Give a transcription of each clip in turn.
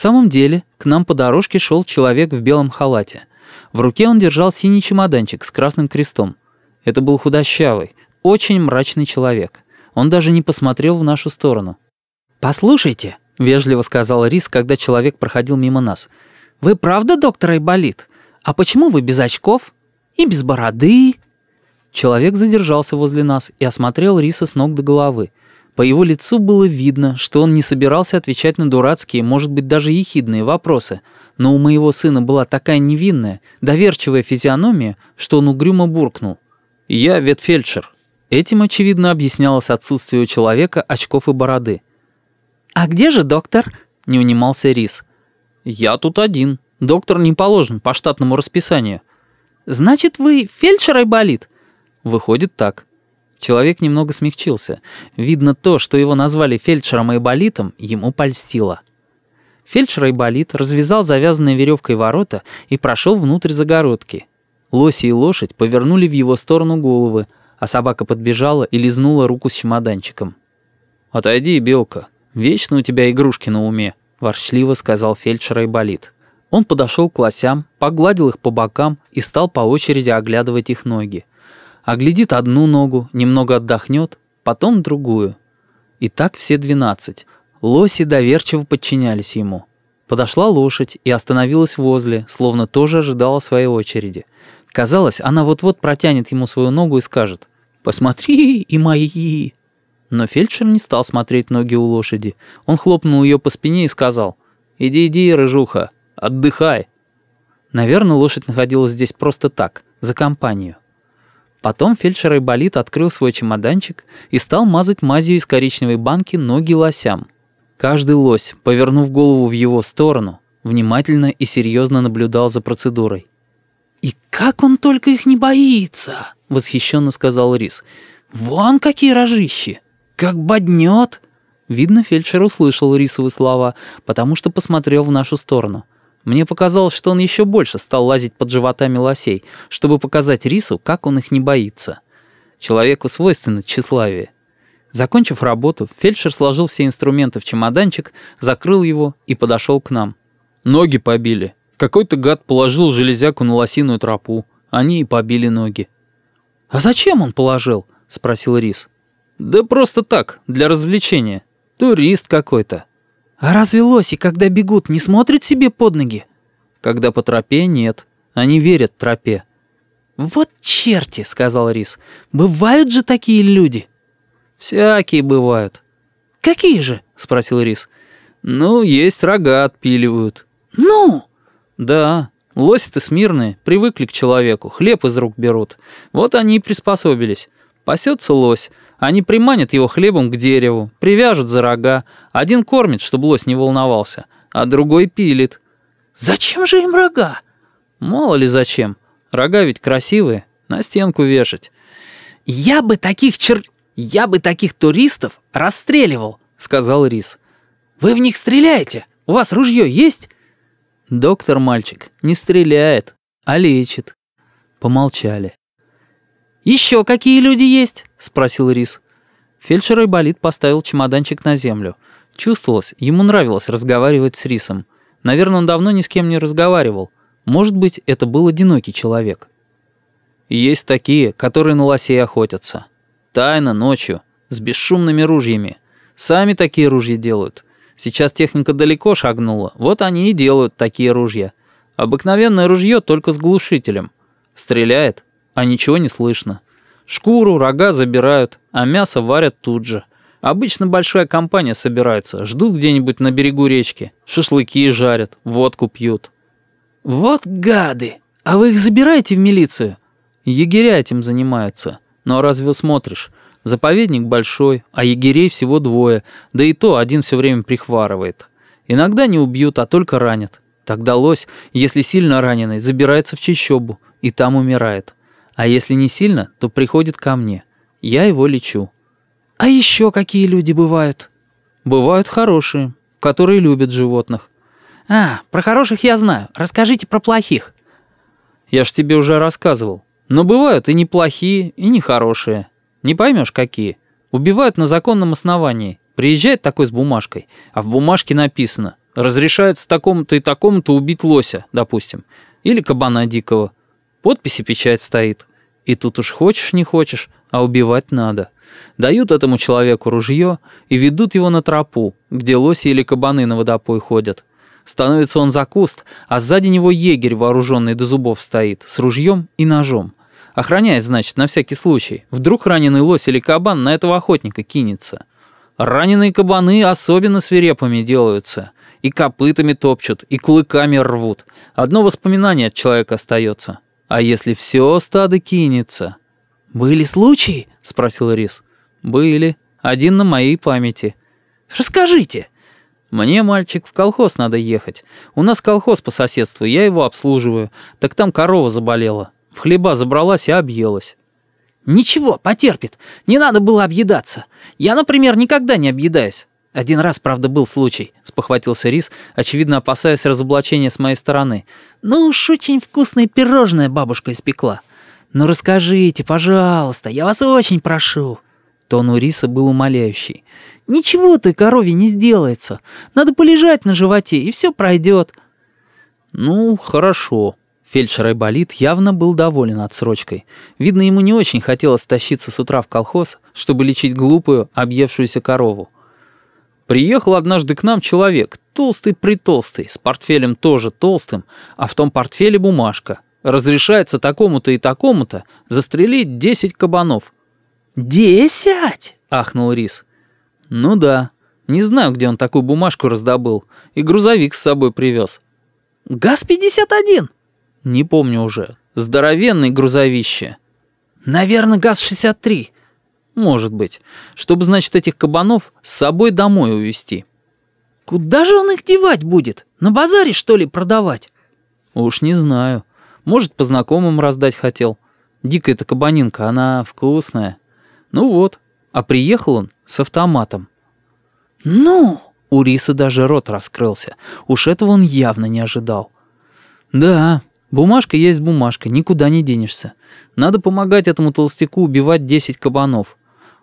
В самом деле, к нам по дорожке шел человек в белом халате. В руке он держал синий чемоданчик с красным крестом. Это был худощавый, очень мрачный человек. Он даже не посмотрел в нашу сторону. «Послушайте», — вежливо сказал Рис, когда человек проходил мимо нас, «вы правда доктор Айболит? А почему вы без очков? И без бороды?» Человек задержался возле нас и осмотрел Риса с ног до головы. По его лицу было видно, что он не собирался отвечать на дурацкие, может быть, даже ехидные вопросы, но у моего сына была такая невинная, доверчивая физиономия, что он угрюмо буркнул. «Я ветфельдшер». Этим, очевидно, объяснялось отсутствие у человека очков и бороды. «А где же доктор?» — не унимался Рис. «Я тут один. Доктор не положен по штатному расписанию». «Значит, вы фельдшер Айболит?» «Выходит так». Человек немного смягчился. Видно то, что его назвали фельдшером Айболитом, ему польстило. Фельдшер Айболит развязал завязанной веревкой ворота и прошел внутрь загородки. Лоси и лошадь повернули в его сторону головы, а собака подбежала и лизнула руку с чемоданчиком. «Отойди, белка, вечно у тебя игрушки на уме», — ворчливо сказал фельдшер Айболит. Он подошел к лосям, погладил их по бокам и стал по очереди оглядывать их ноги. Оглядит одну ногу, немного отдохнет, потом другую. И так все двенадцать. Лоси доверчиво подчинялись ему. Подошла лошадь и остановилась возле, словно тоже ожидала своей очереди. Казалось, она вот-вот протянет ему свою ногу и скажет «Посмотри и мои». Но фельдшер не стал смотреть ноги у лошади. Он хлопнул ее по спине и сказал «Иди, иди, рыжуха, отдыхай». Наверное, лошадь находилась здесь просто так, за компанию. Потом фельдшер Айболит открыл свой чемоданчик и стал мазать мазью из коричневой банки ноги лосям. Каждый лось, повернув голову в его сторону, внимательно и серьезно наблюдал за процедурой. «И как он только их не боится!» — восхищенно сказал Рис. «Вон какие рожищи! Как боднет!» Видно, фельдшер услышал рисовые слова, потому что посмотрел в нашу сторону. Мне показалось, что он еще больше стал лазить под животами лосей, чтобы показать Рису, как он их не боится. Человеку свойственно тщеславие. Закончив работу, фельдшер сложил все инструменты в чемоданчик, закрыл его и подошел к нам. Ноги побили. Какой-то гад положил железяку на лосиную тропу. Они и побили ноги. «А зачем он положил?» — спросил Рис. «Да просто так, для развлечения. Турист какой-то». «А разве лоси, когда бегут, не смотрят себе под ноги?» «Когда по тропе, нет. Они верят тропе». «Вот черти!» — сказал Рис. «Бывают же такие люди!» «Всякие бывают». «Какие же?» — спросил Рис. «Ну, есть рога отпиливают». «Ну?» «Да, лоси-то смирные, привыкли к человеку, хлеб из рук берут. Вот они и приспособились. Пасется лось, они приманят его хлебом к дереву, привяжут за рога. Один кормит, чтобы лось не волновался, а другой пилит. Зачем же им рога? Мало ли зачем. Рога ведь красивые, на стенку вешать. Я бы таких чер... Я бы таких туристов расстреливал, сказал Рис. Вы в них стреляете? У вас ружье есть? Доктор, мальчик, не стреляет, а лечит. Помолчали. «Еще какие люди есть?» — спросил Рис. Фельдшер Айболит поставил чемоданчик на землю. Чувствовалось, ему нравилось разговаривать с Рисом. Наверное, он давно ни с кем не разговаривал. Может быть, это был одинокий человек. Есть такие, которые на лосей охотятся. Тайно, ночью, с бесшумными ружьями. Сами такие ружья делают. Сейчас техника далеко шагнула, вот они и делают такие ружья. Обыкновенное ружье только с глушителем. Стреляет, а ничего не слышно. Шкуру, рога забирают, а мясо варят тут же. Обычно большая компания собирается, ждут где-нибудь на берегу речки, шашлыки жарят, водку пьют. «Вот гады! А вы их забираете в милицию?» Егеря этим занимаются. Но разве смотришь? Заповедник большой, а егерей всего двое, да и то один все время прихварывает. Иногда не убьют, а только ранят. Тогда лось, если сильно раненый, забирается в чищобу и там умирает. А если не сильно, то приходит ко мне. Я его лечу. А еще какие люди бывают? Бывают хорошие, которые любят животных. А, про хороших я знаю. Расскажите про плохих. Я ж тебе уже рассказывал. Но бывают и неплохие, и нехорошие. Не поймешь, какие. Убивают на законном основании. Приезжает такой с бумажкой, а в бумажке написано «Разрешается такому-то и такому-то убить лося», допустим, или кабана дикого. Подпись и печать стоит. И тут уж хочешь не хочешь, а убивать надо. Дают этому человеку ружье и ведут его на тропу, где лоси или кабаны на водопой ходят. Становится он за куст, а сзади него егерь, вооруженный до зубов, стоит, с ружьем и ножом. Охраняет, значит, на всякий случай. Вдруг раненый лось или кабан на этого охотника кинется. Раненые кабаны особенно свирепыми делаются. И копытами топчут, и клыками рвут. Одно воспоминание от человека остается. А если все стадо кинется? «Были случаи?» — спросил Рис. «Были. Один на моей памяти». «Расскажите». «Мне, мальчик, в колхоз надо ехать. У нас колхоз по соседству, я его обслуживаю. Так там корова заболела. В хлеба забралась и объелась». «Ничего, потерпит. Не надо было объедаться. Я, например, никогда не объедаюсь. Один раз, правда, был случай», — спохватился Рис, очевидно опасаясь разоблачения с моей стороны. «Ну уж очень вкусное пирожное бабушка испекла. Ну расскажите, пожалуйста, я вас очень прошу». Тон у Риса был умоляющий. «Ничего той корове не сделается. Надо полежать на животе, и все пройдет». «Ну, хорошо», Фельдшер Айболит явно был доволен отсрочкой. Видно, ему не очень хотелось тащиться с утра в колхоз, чтобы лечить глупую, объевшуюся корову. Приехал однажды к нам человек, толстый-притолстый, с портфелем тоже толстым, а в том портфеле бумажка. Разрешается такому-то и такому-то застрелить десять кабанов. «Десять?» — ахнул Рис. «Ну да. Не знаю, где он такую бумажку раздобыл. И грузовик с собой привез». «ГАЗ-51?» Не помню уже. Здоровенный грузовище. Наверное, ГАЗ-63. Может быть. Чтобы, значит, этих кабанов с собой домой увезти. Куда же он их девать будет? На базаре, что ли, продавать? Уж не знаю. Может, по знакомым раздать хотел. Дикая-то кабанинка, она вкусная. Ну вот. А приехал он с автоматом. Ну? У Риса даже рот раскрылся. Уж этого он явно не ожидал. Да, Бумажка есть бумажка, никуда не денешься. Надо помогать этому толстяку убивать 10 кабанов.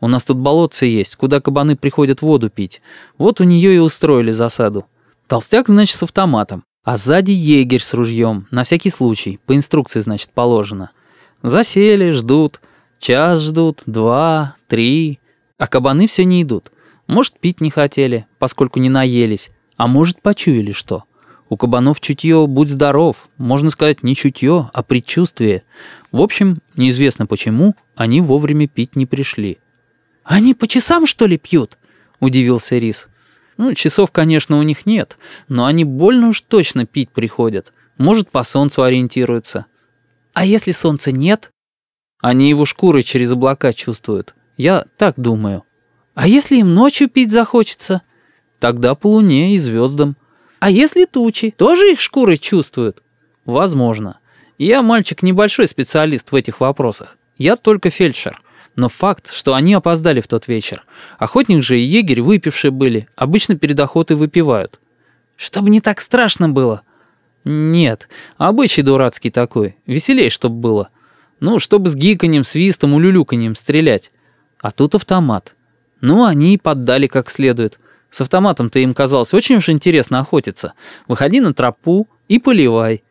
У нас тут болотце есть, куда кабаны приходят воду пить. Вот у нее и устроили засаду. Толстяк, значит, с автоматом. А сзади егерь с ружьем, на всякий случай, по инструкции, значит, положено. Засели, ждут. Час ждут, два, три. А кабаны все не идут. Может, пить не хотели, поскольку не наелись. А может, почуяли что. У кабанов чутье «будь здоров», можно сказать, не чутье, а предчувствие. В общем, неизвестно почему, они вовремя пить не пришли. «Они по часам, что ли, пьют?» — удивился Рис. «Ну, часов, конечно, у них нет, но они больно уж точно пить приходят. Может, по солнцу ориентируются». «А если солнца нет?» «Они его шкурой через облака чувствуют. Я так думаю». «А если им ночью пить захочется?» «Тогда по луне и звездам». А если тучи, тоже их шкуры чувствуют? Возможно. Я мальчик небольшой специалист в этих вопросах. Я только фельдшер. Но факт, что они опоздали в тот вечер. Охотник же и егерь выпившие были. Обычно перед охотой выпивают. Чтобы не так страшно было. Нет, обычай дурацкий такой. Веселей, чтоб было. Ну, чтобы с гиканьем, свистом, улюлюканьем стрелять. А тут автомат. Ну, они и поддали как следует. С автоматом-то им казалось очень уж интересно охотиться. Выходи на тропу и поливай.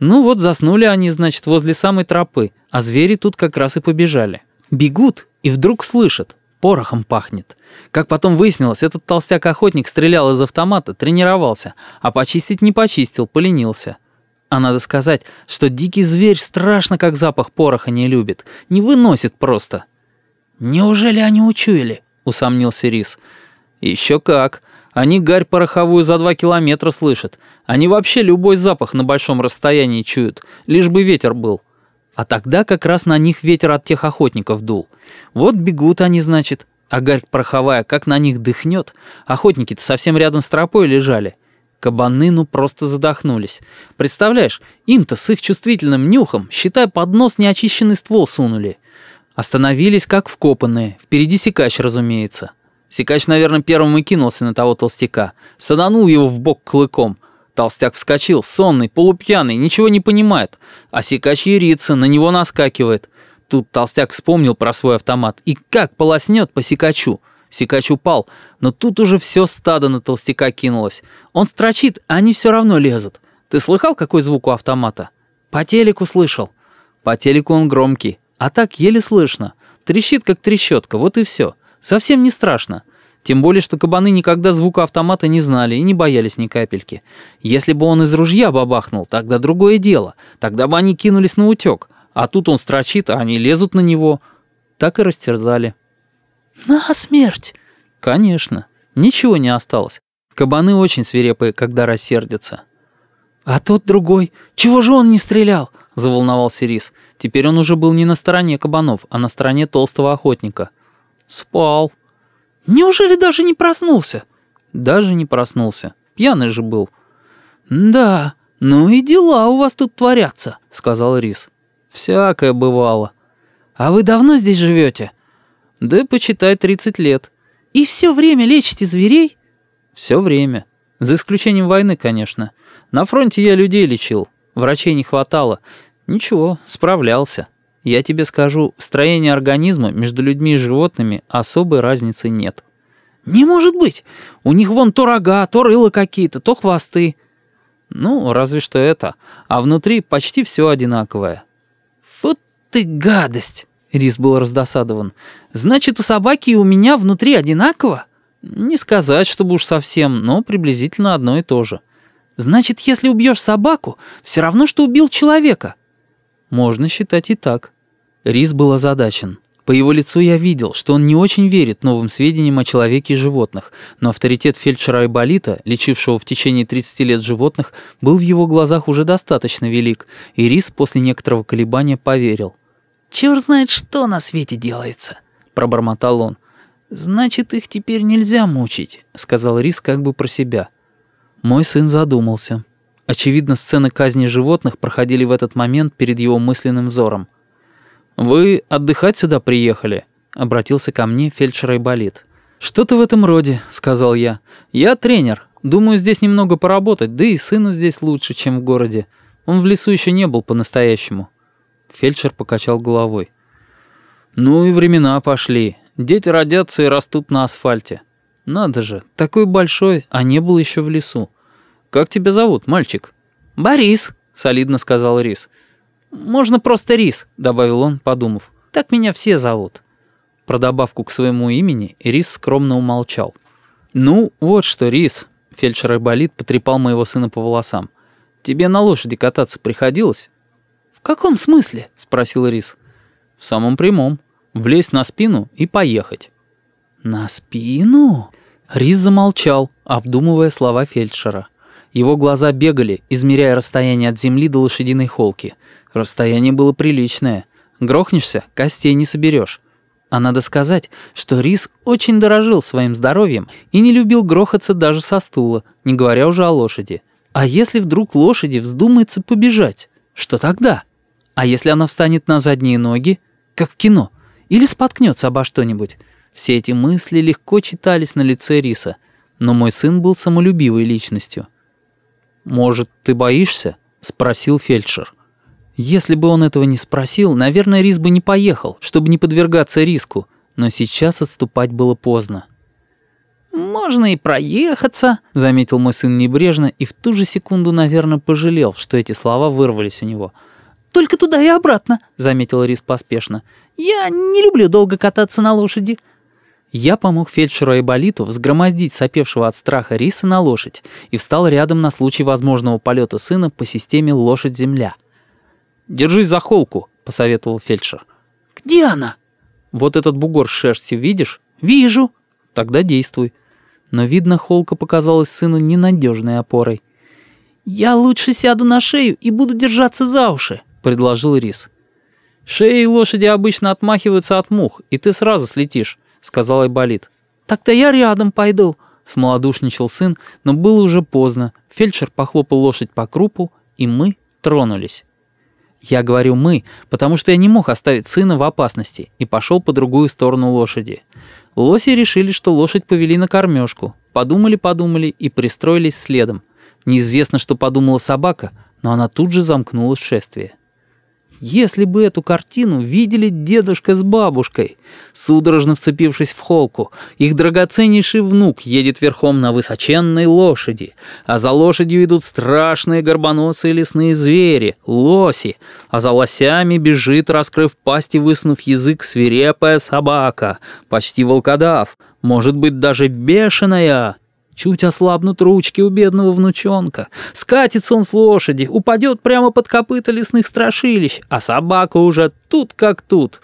Ну вот заснули они, значит, возле самой тропы, а звери тут как раз и побежали. Бегут и вдруг слышат. Порохом пахнет. Как потом выяснилось, этот толстяк-охотник стрелял из автомата, тренировался, а почистить не почистил, поленился. А надо сказать, что дикий зверь страшно как запах пороха не любит, не выносит просто. «Неужели они учуяли?» — усомнился Рис. Еще как. Они гарь пороховую за два километра слышат. Они вообще любой запах на большом расстоянии чуют, лишь бы ветер был. А тогда как раз на них ветер от тех охотников дул. Вот бегут они, значит, а гарь пороховая как на них дыхнет. Охотники-то совсем рядом с тропой лежали. Кабаны ну просто задохнулись. Представляешь, им-то с их чувствительным нюхом, считай, под нос неочищенный ствол сунули. Остановились как вкопанные, впереди секач, разумеется. Сикач, наверное, первым и кинулся на того толстяка. Саданул его в бок клыком. Толстяк вскочил, сонный, полупьяный, ничего не понимает. А Сикач ярится, на него наскакивает. Тут толстяк вспомнил про свой автомат и как полоснет по секачу. Секач упал, но тут уже все стадо на толстяка кинулось. Он строчит, а они все равно лезут. Ты слыхал, какой звук у автомата? По телеку слышал. По телеку он громкий, а так еле слышно. Трещит, как трещотка, вот и все. Совсем не страшно. Тем более, что кабаны никогда звука автомата не знали и не боялись ни капельки. Если бы он из ружья бабахнул, тогда другое дело. Тогда бы они кинулись на утек. А тут он строчит, а они лезут на него. Так и растерзали. «На смерть!» «Конечно. Ничего не осталось. Кабаны очень свирепые, когда рассердятся». «А тот другой? Чего же он не стрелял?» — заволновался Рис. Теперь он уже был не на стороне кабанов, а на стороне толстого охотника. «Спал». «Неужели даже не проснулся?» «Даже не проснулся. Пьяный же был». «Да, ну и дела у вас тут творятся», — сказал Рис. «Всякое бывало». «А вы давно здесь живете?» «Да почитай, 30 лет». «И все время лечите зверей?» «Все время. За исключением войны, конечно. На фронте я людей лечил, врачей не хватало. Ничего, справлялся. Я тебе скажу, в строении организма между людьми и животными особой разницы нет. Не может быть. У них вон то рога, то рыло какие-то, то хвосты. Ну, разве что это. А внутри почти все одинаковое. Вот ты гадость. Рис был раздосадован. Значит, у собаки и у меня внутри одинаково? Не сказать, чтобы уж совсем, но приблизительно одно и то же. Значит, если убьешь собаку, все равно, что убил человека. Можно считать и так. Рис был озадачен. По его лицу я видел, что он не очень верит новым сведениям о человеке и животных, но авторитет фельдшера Айболита, лечившего в течение 30 лет животных, был в его глазах уже достаточно велик, и Рис после некоторого колебания поверил. «Чёрт знает, что на свете делается», — пробормотал он. «Значит, их теперь нельзя мучить», — сказал Рис как бы про себя. Мой сын задумался. Очевидно, сцены казни животных проходили в этот момент перед его мысленным взором. «Вы отдыхать сюда приехали?» — обратился ко мне фельдшер Айболит. «Что-то в этом роде», — сказал я. «Я тренер. Думаю, здесь немного поработать, да и сыну здесь лучше, чем в городе. Он в лесу еще не был по-настоящему». Фельдшер покачал головой. «Ну и времена пошли. Дети родятся и растут на асфальте. Надо же, такой большой, а не был еще в лесу. Как тебя зовут, мальчик? Борис, солидно сказал Рис. Можно просто Рис, добавил он, подумав. Так меня все зовут. Про добавку к своему имени Рис скромно умолчал. Ну, вот что, Рис, фельдшер Айболит потрепал моего сына по волосам. Тебе на лошади кататься приходилось? В каком смысле? спросил Рис. В самом прямом. Влезть на спину и поехать. На спину? Рис замолчал, обдумывая слова фельдшера. Его глаза бегали, измеряя расстояние от земли до лошадиной холки. Расстояние было приличное. Грохнешься, костей не соберешь. А надо сказать, что Рис очень дорожил своим здоровьем и не любил грохаться даже со стула, не говоря уже о лошади. А если вдруг лошади вздумается побежать, что тогда? А если она встанет на задние ноги, как в кино, или споткнется обо что-нибудь? Все эти мысли легко читались на лице Риса, но мой сын был самолюбивой личностью. «Может, ты боишься?» — спросил фельдшер. Если бы он этого не спросил, наверное, Рис бы не поехал, чтобы не подвергаться риску, но сейчас отступать было поздно. «Можно и проехаться», — заметил мой сын небрежно и в ту же секунду, наверное, пожалел, что эти слова вырвались у него. «Только туда и обратно», — заметил Рис поспешно. «Я не люблю долго кататься на лошади». Я помог фельдшеру Айболиту взгромоздить сопевшего от страха риса на лошадь и встал рядом на случай возможного полета сына по системе лошадь-земля. «Держись за холку», — посоветовал фельдшер. «Где она?» «Вот этот бугор с шерстью видишь?» «Вижу». «Тогда действуй». Но, видно, холка показалась сыну ненадежной опорой. «Я лучше сяду на шею и буду держаться за уши», — предложил Рис. «Шеи лошади обычно отмахиваются от мух, и ты сразу слетишь. — сказал Айболит. «Так-то я рядом пойду», — смолодушничал сын, но было уже поздно. Фельдшер похлопал лошадь по крупу, и мы тронулись. Я говорю «мы», потому что я не мог оставить сына в опасности и пошел по другую сторону лошади. Лоси решили, что лошадь повели на кормежку. Подумали-подумали и пристроились следом. Неизвестно, что подумала собака, но она тут же замкнула шествие. Если бы эту картину видели дедушка с бабушкой, судорожно вцепившись в холку, их драгоценнейший внук едет верхом на высоченной лошади, а за лошадью идут страшные горбоносые лесные звери, лоси, а за лосями бежит, раскрыв пасть и высунув язык, свирепая собака, почти волкодав, может быть, даже бешеная. Чуть ослабнут ручки у бедного внучонка. Скатится он с лошади, упадет прямо под копыта лесных страшилищ, а собака уже тут как тут.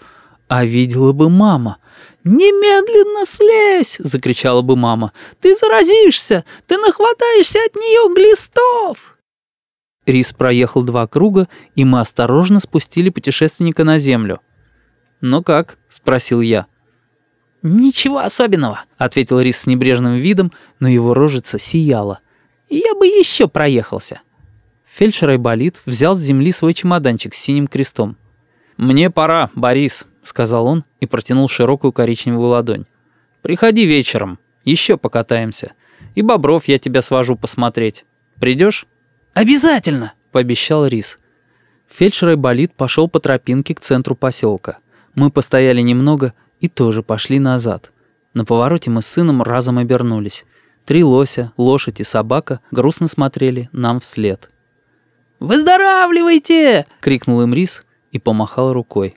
А видела бы мама. «Немедленно слезь!» — закричала бы мама. «Ты заразишься! Ты нахватаешься от нее глистов!» Рис проехал два круга, и мы осторожно спустили путешественника на землю. «Ну как?» — спросил я. «Ничего особенного», — ответил Рис с небрежным видом, но его рожица сияла. «Я бы еще проехался». Фельдшер Айболит взял с земли свой чемоданчик с синим крестом. «Мне пора, Борис», — сказал он и протянул широкую коричневую ладонь. «Приходи вечером, еще покатаемся. И бобров я тебя свожу посмотреть. Придешь?» «Обязательно», — пообещал Рис. Фельдшер Айболит пошел по тропинке к центру поселка. Мы постояли немного, и тоже пошли назад. На повороте мы с сыном разом обернулись. Три лося, лошадь и собака грустно смотрели нам вслед. «Выздоравливайте!» — крикнул им Рис и помахал рукой.